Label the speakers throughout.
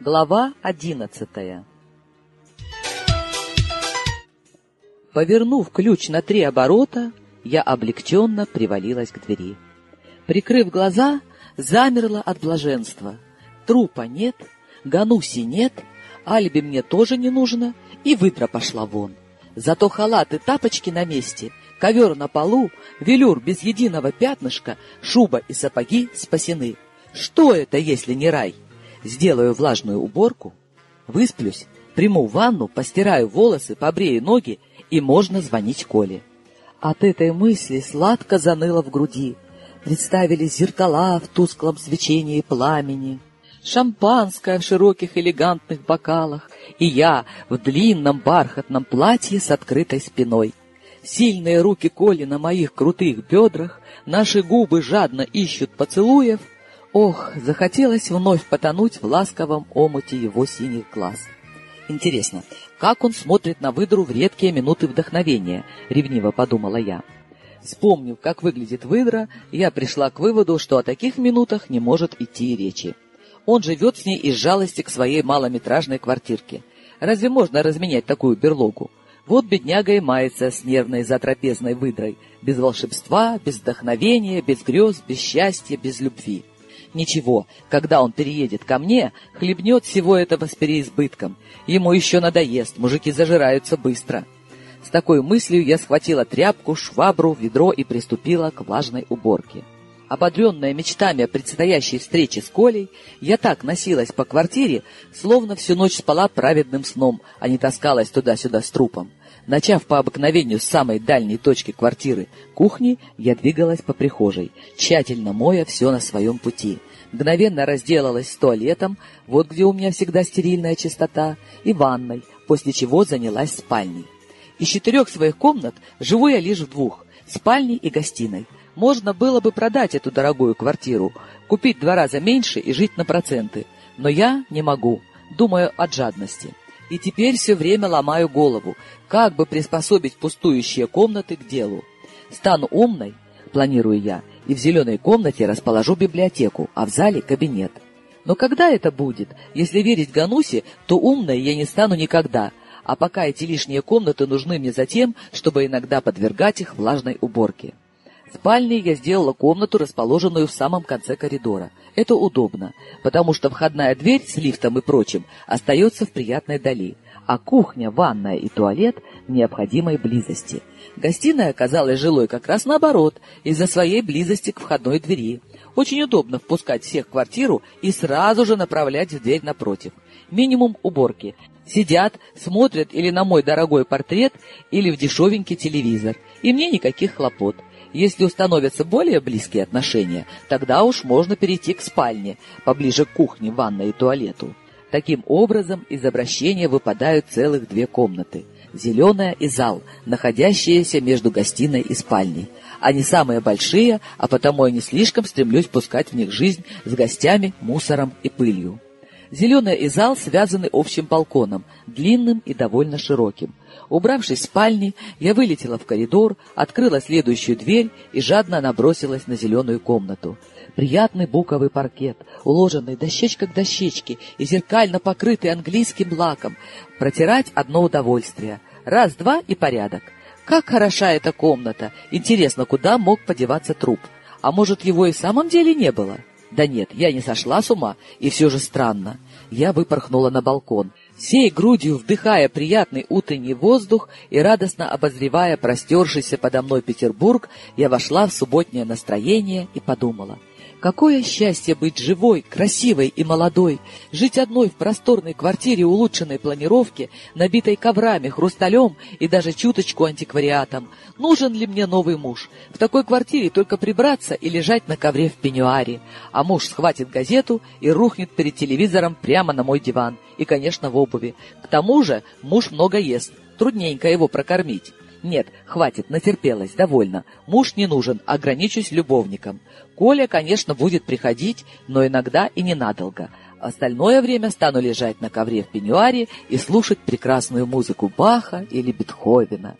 Speaker 1: Глава одиннадцатая Повернув ключ на три оборота, я облегченно привалилась к двери. Прикрыв глаза, замерла от блаженства. Трупа нет, Гануси нет, Альби мне тоже не нужно, и выдра пошла вон. Зато халат и тапочки на месте, ковер на полу, велюр без единого пятнышка, шуба и сапоги спасены. Что это, если не рай? Сделаю влажную уборку, высплюсь, приму ванну, постираю волосы, побрею ноги, и можно звонить Коле. От этой мысли сладко заныло в груди. Представились зеркала в тусклом свечении пламени, шампанское в широких элегантных бокалах, и я в длинном бархатном платье с открытой спиной. Сильные руки Коли на моих крутых бедрах, наши губы жадно ищут поцелуев. Ох, захотелось вновь потонуть в ласковом омуте его синих глаз. Интересно, как он смотрит на выдру в редкие минуты вдохновения, ревниво подумала я. Вспомнив, как выглядит выдра, я пришла к выводу, что о таких минутах не может идти речи. Он живет с ней из жалости к своей малометражной квартирке. Разве можно разменять такую берлогу? Вот бедняга и мается с нервной затрапезной выдрой, без волшебства, без вдохновения, без грез, без счастья, без любви. Ничего, когда он переедет ко мне, хлебнет всего этого с переизбытком. Ему еще надоест, мужики зажираются быстро. С такой мыслью я схватила тряпку, швабру, ведро и приступила к влажной уборке. Ободренная мечтами о предстоящей встрече с Колей, я так носилась по квартире, словно всю ночь спала праведным сном, а не таскалась туда-сюда с трупом. Начав по обыкновению с самой дальней точки квартиры, кухни, я двигалась по прихожей, тщательно моя все на своем пути. Мгновенно разделалась с туалетом, вот где у меня всегда стерильная чистота, и ванной, после чего занялась спальней. Из четырех своих комнат живу я лишь в двух — спальней и гостиной. Можно было бы продать эту дорогую квартиру, купить два раза меньше и жить на проценты. Но я не могу, думаю от жадности. И теперь все время ломаю голову, как бы приспособить пустующие комнаты к делу. Стану умной, планирую я, и в зеленой комнате расположу библиотеку, а в зале кабинет. Но когда это будет? Если верить Ганусе, то умной я не стану никогда, а пока эти лишние комнаты нужны мне за тем, чтобы иногда подвергать их влажной уборке. В спальне я сделала комнату, расположенную в самом конце коридора. Это удобно, потому что входная дверь с лифтом и прочим остается в приятной дали, а кухня, ванная и туалет в необходимой близости. Гостиная оказалась жилой как раз наоборот, из-за своей близости к входной двери. Очень удобно впускать всех в квартиру и сразу же направлять в дверь напротив. Минимум уборки. Сидят, смотрят или на мой дорогой портрет, или в дешевенький телевизор. И мне никаких хлопот. Если установятся более близкие отношения, тогда уж можно перейти к спальне, поближе к кухне, ванной и туалету. Таким образом, из обращения выпадают целых две комнаты. Зеленая и зал, находящиеся между гостиной и спальней. Они самые большие, а потому я не слишком стремлюсь пускать в них жизнь с гостями, мусором и пылью. Зеленая и зал связаны общим балконом, длинным и довольно широким. Убравшись в спальни, я вылетела в коридор, открыла следующую дверь и жадно набросилась на зеленую комнату. Приятный буковый паркет, уложенный дощечка к дощечке и зеркально покрытый английским лаком. Протирать одно удовольствие. Раз-два и порядок. Как хороша эта комната! Интересно, куда мог подеваться труп? А может, его и в самом деле не было? Да нет, я не сошла с ума, и все же странно. Я выпорхнула на балкон, всей грудью вдыхая приятный утренний воздух и радостно обозревая простершийся подо мной Петербург, я вошла в субботнее настроение и подумала — Какое счастье быть живой, красивой и молодой, жить одной в просторной квартире улучшенной планировки, набитой коврами, хрусталем и даже чуточку антиквариатом. Нужен ли мне новый муж? В такой квартире только прибраться и лежать на ковре в пеньюаре. А муж схватит газету и рухнет перед телевизором прямо на мой диван. И, конечно, в обуви. К тому же муж много ест, трудненько его прокормить. Нет, хватит, натерпелась, довольно. Муж не нужен, ограничусь любовником. Коля, конечно, будет приходить, но иногда и ненадолго. Остальное время стану лежать на ковре в пеньюаре и слушать прекрасную музыку Баха или Бетховена.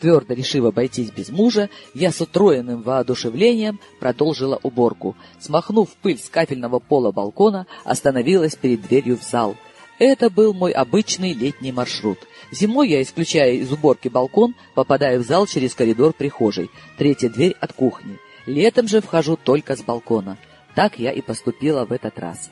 Speaker 1: Твердо решив обойтись без мужа, я с утроенным воодушевлением продолжила уборку. Смахнув пыль с кафельного пола балкона, остановилась перед дверью в зал. Это был мой обычный летний маршрут. Зимой я, исключая из уборки балкон, попадаю в зал через коридор прихожей, третья дверь от кухни. Летом же вхожу только с балкона. Так я и поступила в этот раз.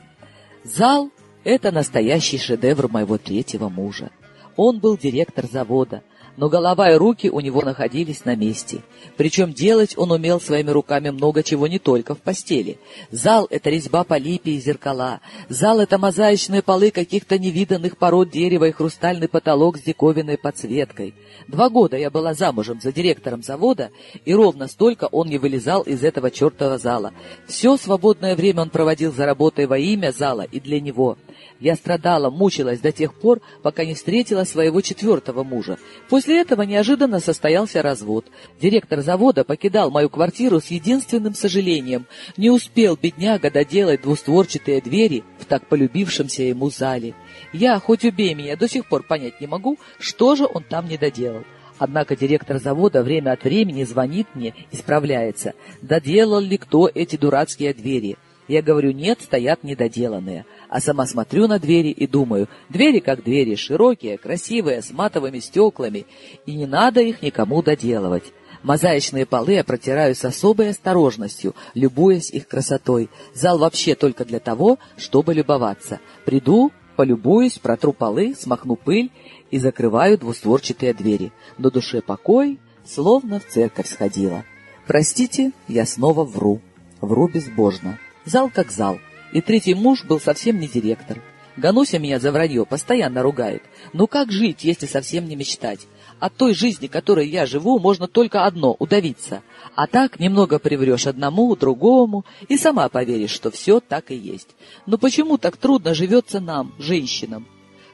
Speaker 1: Зал — это настоящий шедевр моего третьего мужа. Он был директор завода, но голова и руки у него находились на месте. Причем делать он умел своими руками много чего не только в постели. Зал — это резьба по липе и зеркала. Зал — это мозаичные полы каких-то невиданных пород дерева и хрустальный потолок с диковинной подсветкой. Два года я была замужем за директором завода, и ровно столько он не вылезал из этого чертова зала. Все свободное время он проводил за работой во имя зала и для него. Я страдала, мучилась до тех пор, пока не встретила своего четвертого мужа. После этого неожиданно состоялся развод. Директор завода покидал мою квартиру с единственным сожалением. Не успел бедняга доделать двустворчатые двери в так полюбившемся ему зале. Я, хоть убей меня, до сих пор понять не могу, что же он там не доделал. Однако директор завода время от времени звонит мне и справляется, доделал ли кто эти дурацкие двери. Я говорю, нет, стоят недоделанные а сама смотрю на двери и думаю, двери как двери, широкие, красивые, с матовыми стеклами, и не надо их никому доделывать. Мозаичные полы я протираю с особой осторожностью, любуясь их красотой. Зал вообще только для того, чтобы любоваться. Приду, полюбуюсь, протру полы, смахну пыль и закрываю двустворчатые двери. На душе покой, словно в церковь сходила. Простите, я снова вру. Вру безбожно. Зал как зал. И третий муж был совсем не директор. Гануся меня за вранье постоянно ругает. Ну как жить, если совсем не мечтать? От той жизни, которой я живу, можно только одно — удавиться. А так немного приврешь одному, другому, и сама поверишь, что все так и есть. Но почему так трудно живется нам, женщинам?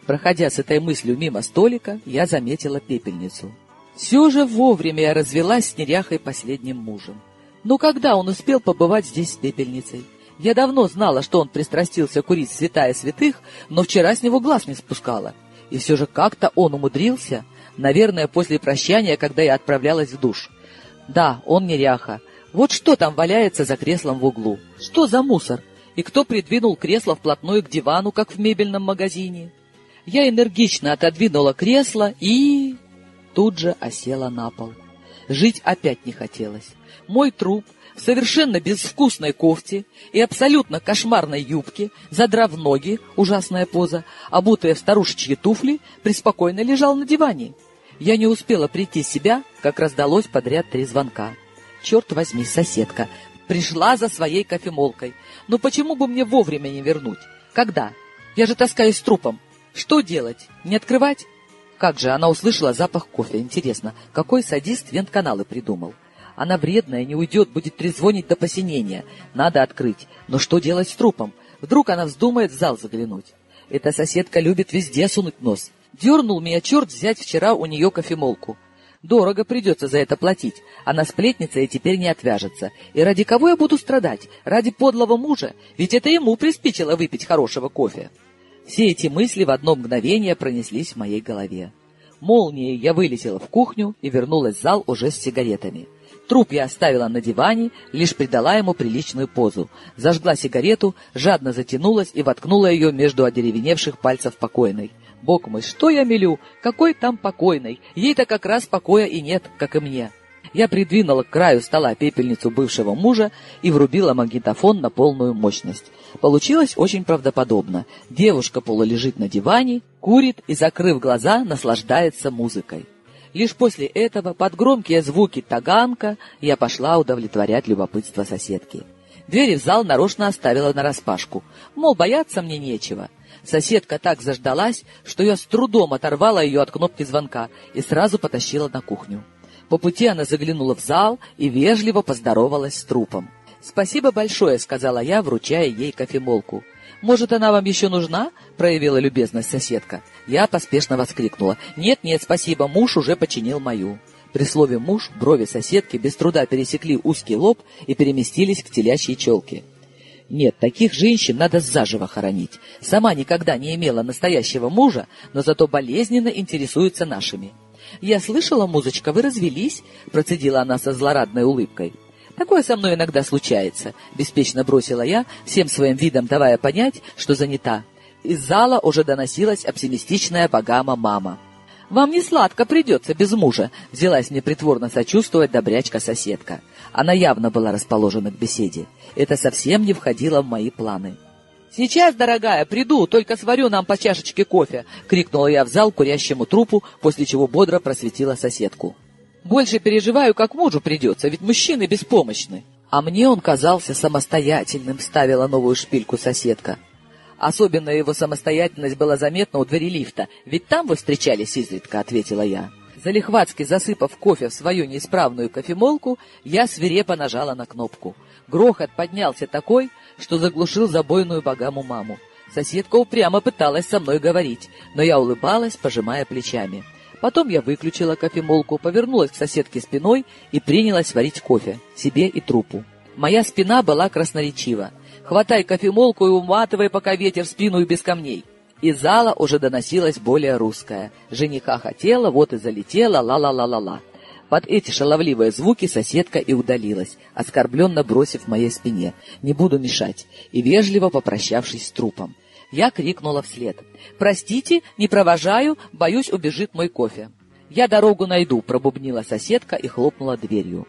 Speaker 1: Проходя с этой мыслью мимо столика, я заметила пепельницу. Все же вовремя я развелась с неряхой последним мужем. Но когда он успел побывать здесь с пепельницей? Я давно знала, что он пристрастился курить святая святых, но вчера с него глаз не спускала. И все же как-то он умудрился, наверное, после прощания, когда я отправлялась в душ. Да, он неряха. Вот что там валяется за креслом в углу? Что за мусор? И кто придвинул кресло вплотную к дивану, как в мебельном магазине? Я энергично отодвинула кресло и... Тут же осела на пол. Жить опять не хотелось. Мой труп в совершенно безвкусной кофте и абсолютно кошмарной юбке, задрав ноги, ужасная поза, обутая в старушечьи туфли, преспокойно лежал на диване. Я не успела прийти в себя, как раздалось подряд три звонка. Черт возьми, соседка, пришла за своей кофемолкой. Но почему бы мне вовремя не вернуть? Когда? Я же таскаюсь с трупом. Что делать? Не открывать? Как же, она услышала запах кофе. Интересно, какой садист вентканалы придумал? Она вредная, не уйдет, будет трезвонить до посинения. Надо открыть. Но что делать с трупом? Вдруг она вздумает в зал заглянуть. Эта соседка любит везде сунуть нос. Дернул меня черт взять вчера у нее кофемолку. Дорого придется за это платить. Она сплетница и теперь не отвяжется. И ради кого я буду страдать? Ради подлого мужа? Ведь это ему приспичило выпить хорошего кофе. Все эти мысли в одно мгновение пронеслись в моей голове. Молнией я вылетела в кухню и вернулась в зал уже с сигаретами. Труп я оставила на диване, лишь придала ему приличную позу. Зажгла сигарету, жадно затянулась и воткнула ее между одеревеневших пальцев покойной. Бог мой, что я мелю? Какой там покойной? Ей-то как раз покоя и нет, как и мне. Я придвинула к краю стола пепельницу бывшего мужа и врубила магнитофон на полную мощность. Получилось очень правдоподобно. Девушка полулежит на диване, курит и, закрыв глаза, наслаждается музыкой. Лишь после этого, под громкие звуки таганка, я пошла удовлетворять любопытство соседки. Двери в зал нарочно оставила нараспашку, мол, бояться мне нечего. Соседка так заждалась, что я с трудом оторвала ее от кнопки звонка и сразу потащила на кухню. По пути она заглянула в зал и вежливо поздоровалась с трупом. «Спасибо большое», — сказала я, вручая ей кофемолку. «Может, она вам еще нужна?» — проявила любезность соседка. Я поспешно воскликнула. «Нет-нет, спасибо, муж уже починил мою». При слове «муж» брови соседки без труда пересекли узкий лоб и переместились к телячьей челке. Нет, таких женщин надо заживо хоронить. Сама никогда не имела настоящего мужа, но зато болезненно интересуется нашими. «Я слышала, музычка, вы развелись?» — процедила она со злорадной улыбкой. «Такое со мной иногда случается», — беспечно бросила я, всем своим видом давая понять, что занята. Из зала уже доносилась оптимистичная богама мама. «Вам не сладко придется без мужа», — взялась мне притворно сочувствовать добрячка-соседка. Она явно была расположена к беседе. Это совсем не входило в мои планы. «Сейчас, дорогая, приду, только сварю нам по чашечке кофе!» — крикнула я в зал курящему трупу, после чего бодро просветила соседку. «Больше переживаю, как мужу придется, ведь мужчины беспомощны!» «А мне он казался самостоятельным», — ставила новую шпильку соседка. Особенно его самостоятельность была заметна у двери лифта, ведь там вы встречались изредка, — ответила я. Залихватски засыпав кофе в свою неисправную кофемолку, я свирепо нажала на кнопку. Грохот поднялся такой, что заглушил забойную богаму маму. Соседка упрямо пыталась со мной говорить, но я улыбалась, пожимая плечами. Потом я выключила кофемолку, повернулась к соседке спиной и принялась варить кофе, себе и трупу. Моя спина была красноречива. Хватай кофемолку и уматывай, пока ветер в спину и без камней. Из зала уже доносилась более русская. Жениха хотела, вот и залетела, ла-ла-ла-ла-ла. Под эти шаловливые звуки соседка и удалилась, оскорбленно бросив моей спине «не буду мешать» и вежливо попрощавшись с трупом. Я крикнула вслед «Простите, не провожаю, боюсь, убежит мой кофе». «Я дорогу найду», — пробубнила соседка и хлопнула дверью.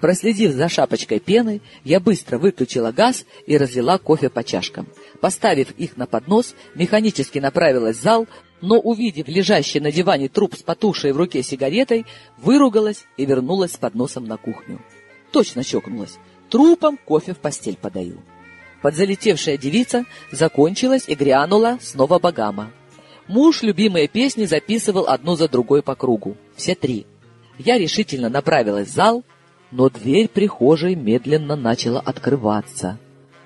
Speaker 1: Проследив за шапочкой пены, я быстро выключила газ и разлила кофе по чашкам. Поставив их на поднос, механически направилась в зал, но, увидев лежащий на диване труп с потушей в руке сигаретой, выругалась и вернулась с подносом на кухню. Точно чокнулась. Трупом кофе в постель подаю. Подзалетевшая девица закончилась и грянула снова богама. Муж любимые песни записывал одну за другой по кругу. Все три. Я решительно направилась в зал, но дверь прихожей медленно начала открываться.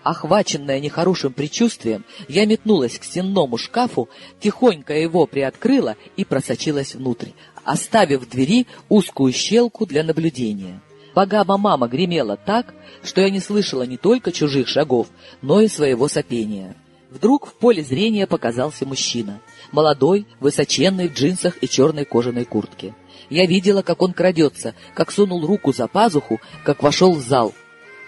Speaker 1: Охваченная нехорошим предчувствием, я метнулась к стенному шкафу, тихонько его приоткрыла и просочилась внутрь, оставив в двери узкую щелку для наблюдения. Богама-мама гремела так, что я не слышала не только чужих шагов, но и своего сопения. Вдруг в поле зрения показался мужчина. Молодой, высоченный, в джинсах и черной кожаной куртке. Я видела, как он крадется, как сунул руку за пазуху, как вошел в зал.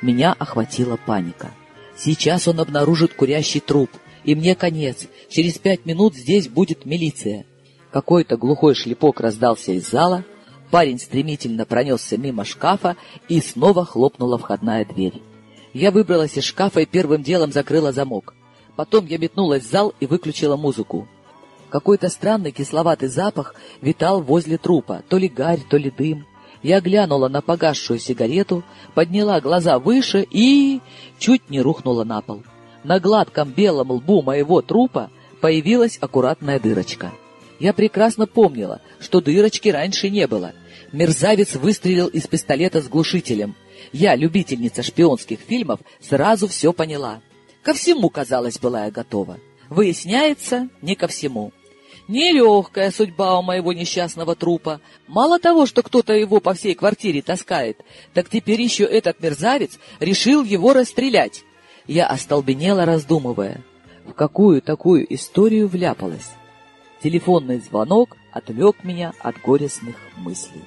Speaker 1: Меня охватила паника. Сейчас он обнаружит курящий труп, и мне конец. Через пять минут здесь будет милиция. Какой-то глухой шлепок раздался из зала, парень стремительно пронесся мимо шкафа, и снова хлопнула входная дверь. Я выбралась из шкафа и первым делом закрыла замок. Потом я метнулась в зал и выключила музыку. Какой-то странный кисловатый запах витал возле трупа, то ли гарь, то ли дым. Я глянула на погасшую сигарету, подняла глаза выше и... чуть не рухнула на пол. На гладком белом лбу моего трупа появилась аккуратная дырочка. Я прекрасно помнила, что дырочки раньше не было. Мерзавец выстрелил из пистолета с глушителем. Я, любительница шпионских фильмов, сразу все поняла. Ко всему, казалось, была я готова. Выясняется, не ко всему. Нелегкая судьба у моего несчастного трупа. Мало того, что кто-то его по всей квартире таскает, так теперь еще этот мерзавец решил его расстрелять. Я остолбенела, раздумывая, в какую такую историю вляпалась. Телефонный звонок отвлек меня от горестных мыслей.